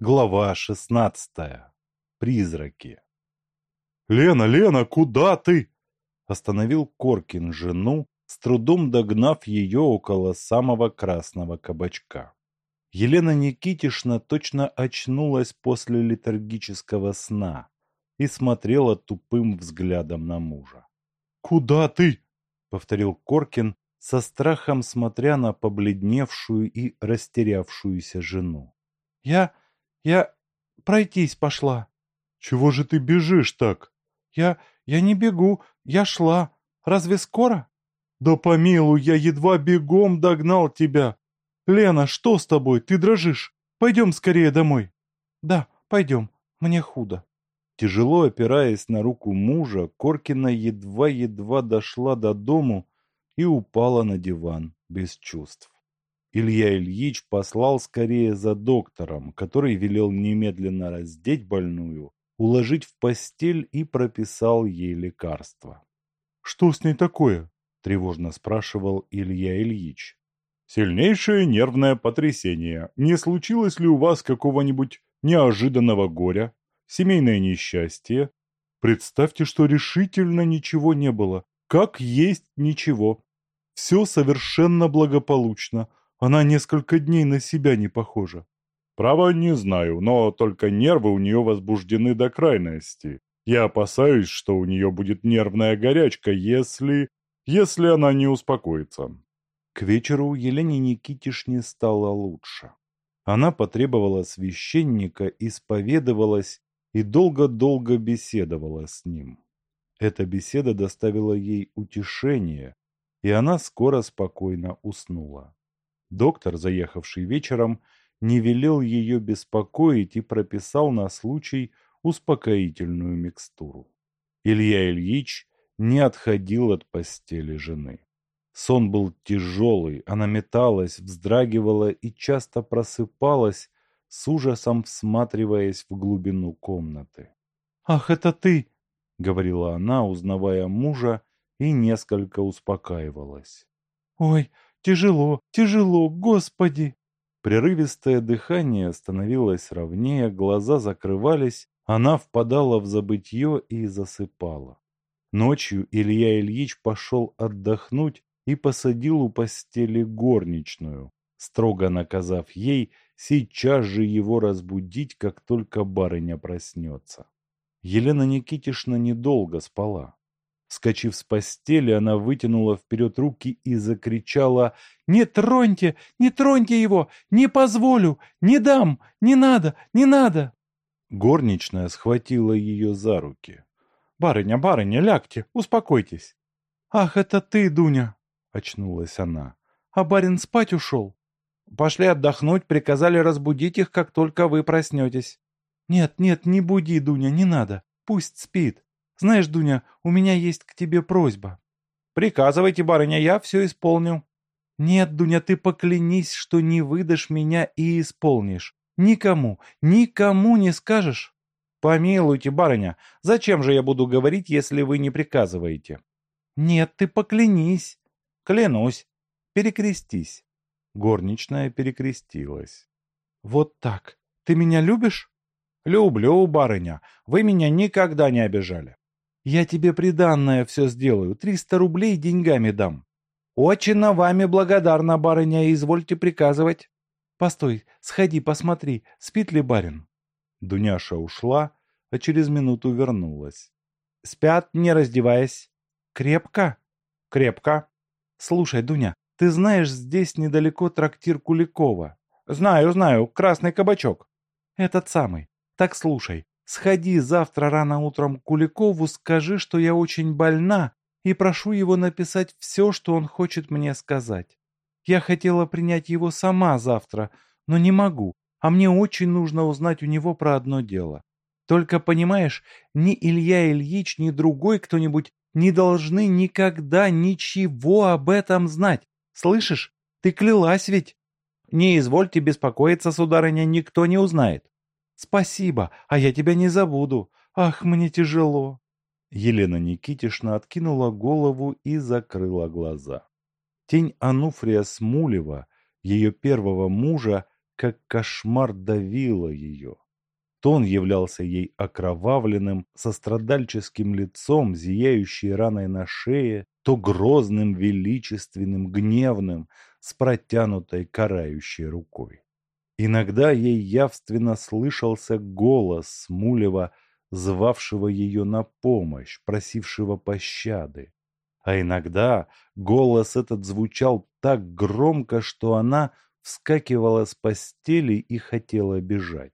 Глава шестнадцатая. Призраки. «Лена, Лена, куда ты?» Остановил Коркин жену, с трудом догнав ее около самого красного кабачка. Елена Никитишна точно очнулась после летаргического сна и смотрела тупым взглядом на мужа. «Куда ты?» — повторил Коркин, со страхом смотря на побледневшую и растерявшуюся жену. «Я... я... пройтись пошла». «Чего же ты бежишь так?» «Я... я не бегу, я шла. Разве скоро?» «Да помилуй, я едва бегом догнал тебя. Лена, что с тобой? Ты дрожишь. Пойдем скорее домой». «Да, пойдем. Мне худо». Тяжело опираясь на руку мужа, Коркина едва-едва дошла до дому и упала на диван без чувств. Илья Ильич послал скорее за доктором, который велел немедленно раздеть больную, уложить в постель и прописал ей лекарства. «Что с ней такое?» – тревожно спрашивал Илья Ильич. «Сильнейшее нервное потрясение. Не случилось ли у вас какого-нибудь неожиданного горя? Семейное несчастье? Представьте, что решительно ничего не было. Как есть ничего. Все совершенно благополучно. Она несколько дней на себя не похожа. Право не знаю, но только нервы у нее возбуждены до крайности. Я опасаюсь, что у нее будет нервная горячка, если... если она не успокоится. К вечеру Елене Никитишне стало лучше. Она потребовала священника, исповедовалась и долго-долго беседовала с ним. Эта беседа доставила ей утешение, и она скоро спокойно уснула. Доктор, заехавший вечером, не велел ее беспокоить и прописал на случай успокоительную микстуру. Илья Ильич не отходил от постели жены. Сон был тяжелый, она металась, вздрагивала и часто просыпалась, с ужасом всматриваясь в глубину комнаты. «Ах, это ты!» — говорила она, узнавая мужа и несколько успокаивалась. «Ой, тяжело, тяжело, Господи!» Прерывистое дыхание становилось ровнее, глаза закрывались, она впадала в забытье и засыпала. Ночью Илья Ильич пошел отдохнуть и посадил у постели горничную, строго наказав ей сейчас же его разбудить, как только барыня проснется. Елена Никитишна недолго спала. Вскочив с постели, она вытянула вперед руки и закричала «Не троньте! Не троньте его! Не позволю! Не дам! Не надо! Не надо!» Горничная схватила ее за руки. «Барыня, барыня, лягте, успокойтесь!» «Ах, это ты, Дуня!» — очнулась она. «А барин спать ушел?» «Пошли отдохнуть, приказали разбудить их, как только вы проснетесь». «Нет, нет, не буди, Дуня, не надо. Пусть спит. Знаешь, Дуня, у меня есть к тебе просьба». «Приказывайте, барыня, я все исполню». «Нет, Дуня, ты поклянись, что не выдашь меня и исполнишь. Никому, никому не скажешь». «Помилуйте, барыня, зачем же я буду говорить, если вы не приказываете?» «Нет, ты поклянись». «Клянусь». «Перекрестись». Горничная перекрестилась. «Вот так. Ты меня любишь?» «Люблю, барыня. Вы меня никогда не обижали». «Я тебе приданное все сделаю. Триста рублей деньгами дам». «Очень на вами благодарна, барыня, извольте приказывать». «Постой, сходи, посмотри, спит ли барин?» Дуняша ушла, а через минуту вернулась. «Спят, не раздеваясь». «Крепко?» «Крепко». «Слушай, Дуня, ты знаешь, здесь недалеко трактир Куликова?» «Знаю, знаю, красный кабачок». «Этот самый. Так слушай, сходи завтра рано утром к Куликову, скажи, что я очень больна, и прошу его написать все, что он хочет мне сказать. Я хотела принять его сама завтра, но не могу, а мне очень нужно узнать у него про одно дело. Только, понимаешь, ни Илья Ильич, ни другой кто-нибудь не должны никогда ничего об этом знать. Слышишь? Ты клялась ведь? Не извольте беспокоиться, сударыня, никто не узнает. Спасибо, а я тебя не забуду. Ах, мне тяжело. Елена Никитишна откинула голову и закрыла глаза. Тень Ануфрия Смулева, ее первого мужа, как кошмар давило ее. То он являлся ей окровавленным, со страдальческим лицом, зияющей раной на шее, то грозным, величественным, гневным, с протянутой карающей рукой. Иногда ей явственно слышался голос Смулева, звавшего ее на помощь, просившего пощады. А иногда голос этот звучал так громко, что она вскакивала с постели и хотела бежать.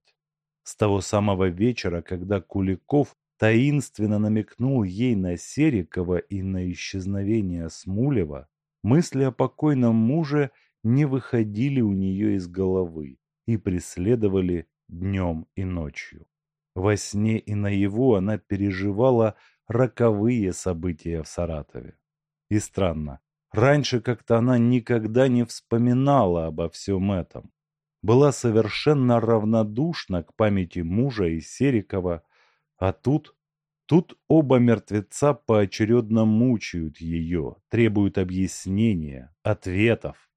С того самого вечера, когда Куликов таинственно намекнул ей на Серикова и на исчезновение Смулева, мысли о покойном муже не выходили у нее из головы и преследовали днем и ночью. Во сне и наяву она переживала роковые события в Саратове. И странно, раньше как-то она никогда не вспоминала обо всем этом. Была совершенно равнодушна к памяти мужа и Серикова, а тут... Тут оба мертвеца поочередно мучают ее, требуют объяснения, ответов.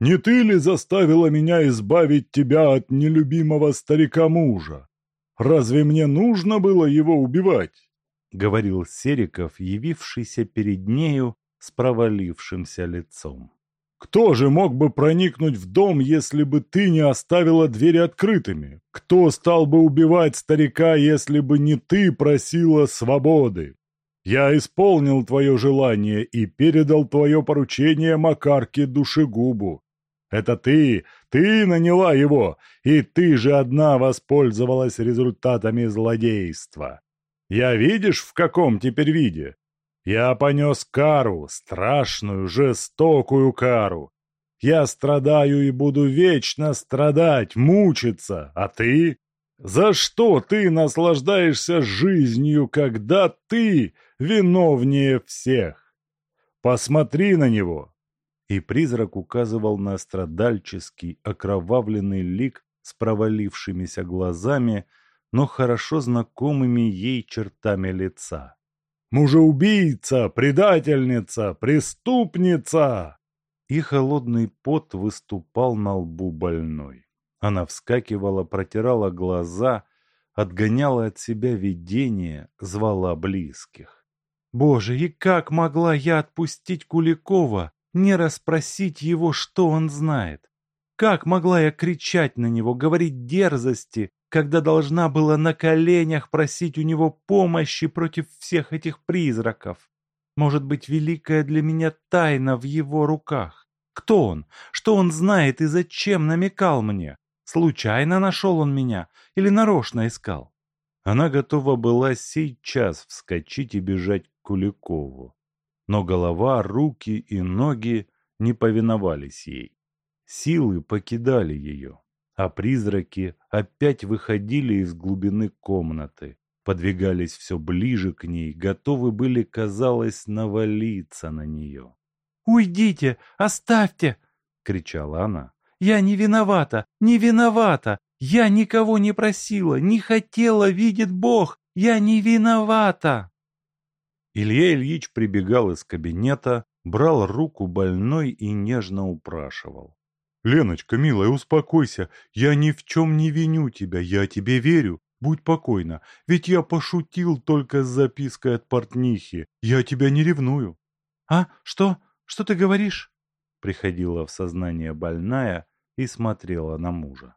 «Не ты ли заставила меня избавить тебя от нелюбимого старика-мужа? Разве мне нужно было его убивать?» — говорил Сериков, явившийся перед нею с провалившимся лицом. «Кто же мог бы проникнуть в дом, если бы ты не оставила двери открытыми? Кто стал бы убивать старика, если бы не ты просила свободы? Я исполнил твое желание и передал твое поручение Макарке Душегубу. Это ты, ты наняла его, и ты же одна воспользовалась результатами злодейства. Я видишь, в каком теперь виде? Я понес кару, страшную, жестокую кару. Я страдаю и буду вечно страдать, мучиться, а ты? За что ты наслаждаешься жизнью, когда ты виновнее всех? Посмотри на него, и призрак указывал на страдальческий, окровавленный лик с провалившимися глазами, но хорошо знакомыми ей чертами лица. «Мужеубийца! Предательница! Преступница!» И холодный пот выступал на лбу больной. Она вскакивала, протирала глаза, отгоняла от себя видение, звала близких. «Боже, и как могла я отпустить Куликова? Не расспросить его, что он знает. Как могла я кричать на него, говорить дерзости, когда должна была на коленях просить у него помощи против всех этих призраков? Может быть, великая для меня тайна в его руках? Кто он? Что он знает и зачем намекал мне? Случайно нашел он меня или нарочно искал? Она готова была сейчас вскочить и бежать к Куликову но голова, руки и ноги не повиновались ей. Силы покидали ее, а призраки опять выходили из глубины комнаты, подвигались все ближе к ней, готовы были, казалось, навалиться на нее. «Уйдите! Оставьте!» — кричала она. «Я не виновата! Не виновата! Я никого не просила, не хотела, видит Бог! Я не виновата!» Илья Ильич прибегал из кабинета, брал руку больной и нежно упрашивал. «Леночка, милая, успокойся. Я ни в чем не виню тебя, я тебе верю. Будь покойна, ведь я пошутил только с запиской от портнихи. Я тебя не ревную». «А? Что? Что ты говоришь?» Приходила в сознание больная и смотрела на мужа.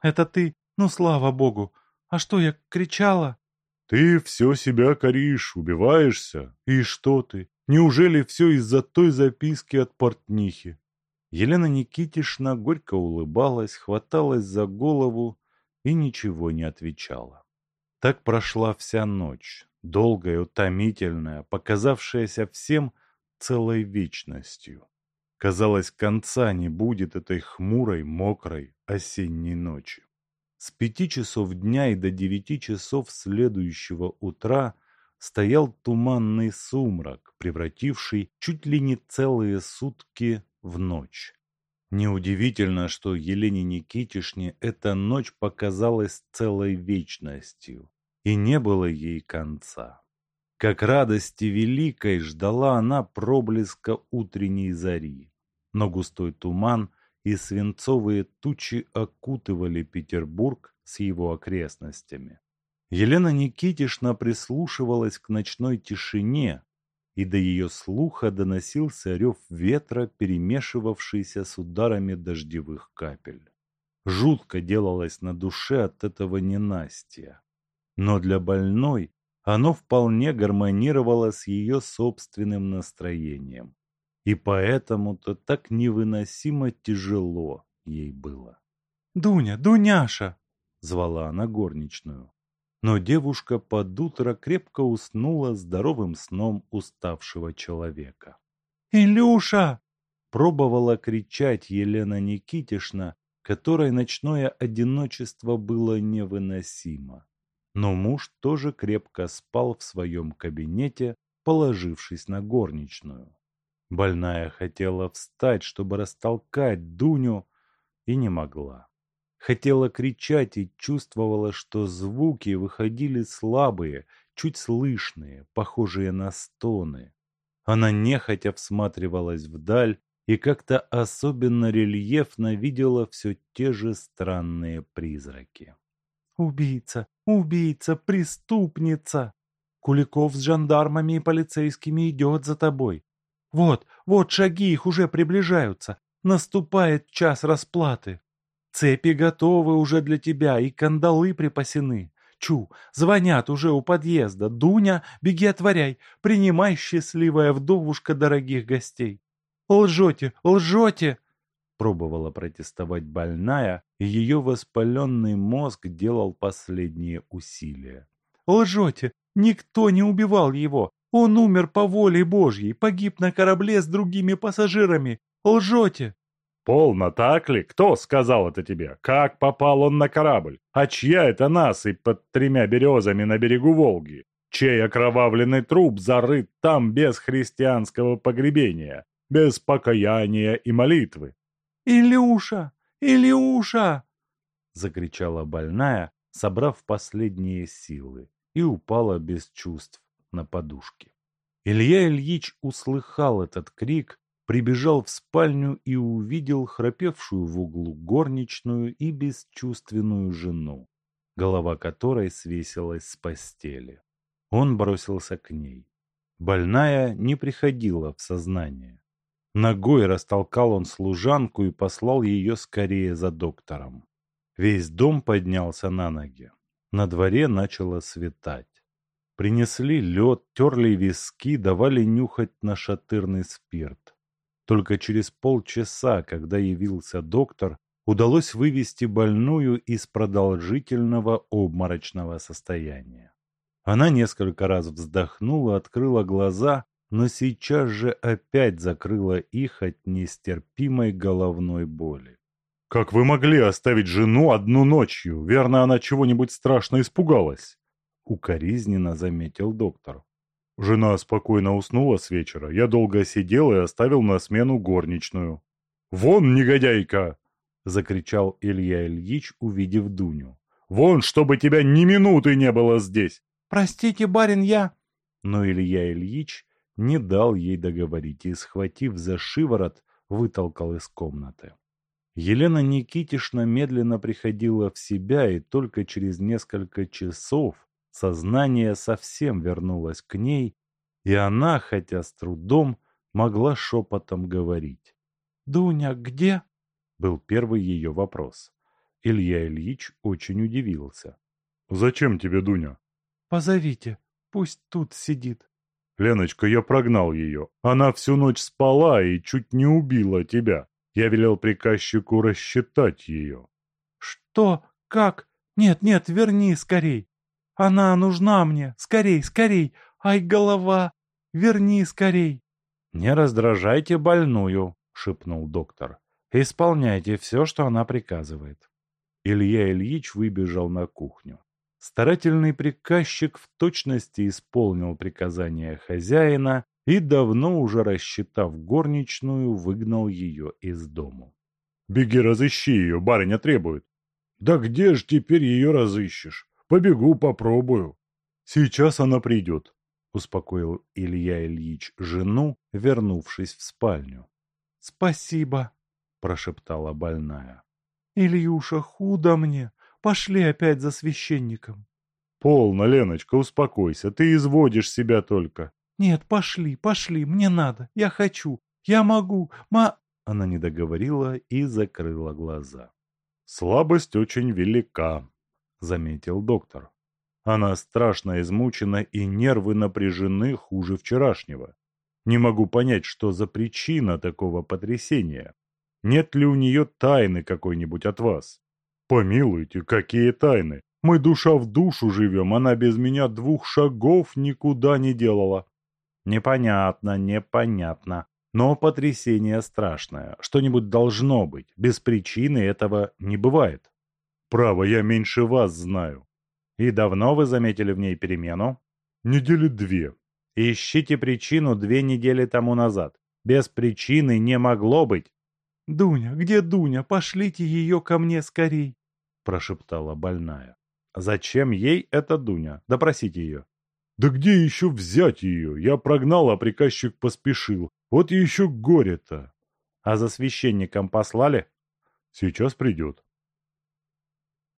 «Это ты? Ну, слава богу! А что, я кричала?» Ты все себя коришь, убиваешься. И что ты? Неужели все из-за той записки от портнихи? Елена Никитишна горько улыбалась, хваталась за голову и ничего не отвечала. Так прошла вся ночь, долгая, утомительная, показавшаяся всем целой вечностью. Казалось, конца не будет этой хмурой, мокрой осенней ночи. С пяти часов дня и до девяти часов следующего утра стоял туманный сумрак, превративший чуть ли не целые сутки в ночь. Неудивительно, что Елене Никитишне эта ночь показалась целой вечностью, и не было ей конца. Как радости великой ждала она проблеска утренней зари, но густой туман и свинцовые тучи окутывали Петербург с его окрестностями. Елена Никитишна прислушивалась к ночной тишине, и до ее слуха доносился рев ветра, перемешивавшийся с ударами дождевых капель. Жутко делалось на душе от этого ненастья. Но для больной оно вполне гармонировало с ее собственным настроением. И поэтому-то так невыносимо тяжело ей было. «Дуня, Дуняша!» — звала она горничную. Но девушка под утро крепко уснула здоровым сном уставшего человека. «Илюша!» — пробовала кричать Елена Никитишна, которой ночное одиночество было невыносимо. Но муж тоже крепко спал в своем кабинете, положившись на горничную. Больная хотела встать, чтобы растолкать Дуню, и не могла. Хотела кричать и чувствовала, что звуки выходили слабые, чуть слышные, похожие на стоны. Она нехотя всматривалась вдаль и как-то особенно рельефно видела все те же странные призраки. «Убийца! Убийца! Преступница! Куликов с жандармами и полицейскими идет за тобой. Вот, вот шаги их уже приближаются. Наступает час расплаты. Цепи готовы уже для тебя, и кандалы припасены. Чу, звонят уже у подъезда. Дуня, беги отворяй, принимай, счастливая вдовушка дорогих гостей. Лжете, лжете! Пробовала протестовать больная, и ее воспаленный мозг делал последние усилия. Лжете! Никто не убивал его! Он умер по воле Божьей, погиб на корабле с другими пассажирами. Лжете!» «Полно, так ли? Кто сказал это тебе? Как попал он на корабль? А чья это насыпь под тремя березами на берегу Волги? Чей окровавленный труп зарыт там без христианского погребения, без покаяния и молитвы?» «Илюша! Илюша!» Закричала больная, собрав последние силы, и упала без чувств на подушке. Илья Ильич услыхал этот крик, прибежал в спальню и увидел храпевшую в углу горничную и бесчувственную жену, голова которой свесилась с постели. Он бросился к ней. Больная не приходила в сознание. Ногой растолкал он служанку и послал ее скорее за доктором. Весь дом поднялся на ноги. На дворе начало светать. Принесли лед, терли виски, давали нюхать нашатырный спирт. Только через полчаса, когда явился доктор, удалось вывести больную из продолжительного обморочного состояния. Она несколько раз вздохнула, открыла глаза, но сейчас же опять закрыла их от нестерпимой головной боли. «Как вы могли оставить жену одну ночью? Верно, она чего-нибудь страшно испугалась?» Укоризненно заметил доктор. Жена спокойно уснула с вечера. Я долго сидел и оставил на смену горничную. «Вон, негодяйка!» — закричал Илья Ильич, увидев Дуню. «Вон, чтобы тебя ни минуты не было здесь!» «Простите, барин, я...» Но Илья Ильич не дал ей договорить и, схватив за шиворот, вытолкал из комнаты. Елена Никитишна медленно приходила в себя и только через несколько часов Сознание совсем вернулось к ней, и она, хотя с трудом, могла шепотом говорить. «Дуня где?» — был первый ее вопрос. Илья Ильич очень удивился. «Зачем тебе Дуня?» «Позовите, пусть тут сидит». «Леночка, я прогнал ее. Она всю ночь спала и чуть не убила тебя. Я велел приказчику рассчитать ее». «Что? Как? Нет, нет, верни скорей. Она нужна мне! Скорей, скорей! Ай, голова! Верни скорей!» «Не раздражайте больную!» — шепнул доктор. «Исполняйте все, что она приказывает». Илья Ильич выбежал на кухню. Старательный приказчик в точности исполнил приказания хозяина и, давно уже рассчитав горничную, выгнал ее из дому. «Беги, разыщи ее, барыня требует». «Да где ж теперь ее разыщешь? Побегу, попробую. Сейчас она придет, успокоил Илья Ильич жену, вернувшись в спальню. Спасибо, прошептала больная. «Ильюша, худо мне. Пошли опять за священником». «Полно, Леночка, успокойся. Ты изводишь себя только». «Нет, пошли, пошли, мне надо. Я хочу. Я могу. Ма...» Она не договорила и закрыла глаза. «Слабость очень велика», — заметил доктор. «Она страшно измучена и нервы напряжены хуже вчерашнего. Не могу понять, что за причина такого потрясения. Нет ли у нее тайны какой-нибудь от вас? Помилуйте, какие тайны? Мы душа в душу живем, она без меня двух шагов никуда не делала. Непонятно, непонятно. Но потрясение страшное. Что-нибудь должно быть. Без причины этого не бывает. Право, я меньше вас знаю. И давно вы заметили в ней перемену? Недели две. Ищите причину две недели тому назад. Без причины не могло быть. «Дуня, где Дуня? Пошлите ее ко мне скорей!» прошептала больная. «Зачем ей эта Дуня? Допросите ее». «Да где еще взять ее? Я прогнал, а приказчик поспешил. Вот еще горе-то!» «А за священником послали?» «Сейчас придет».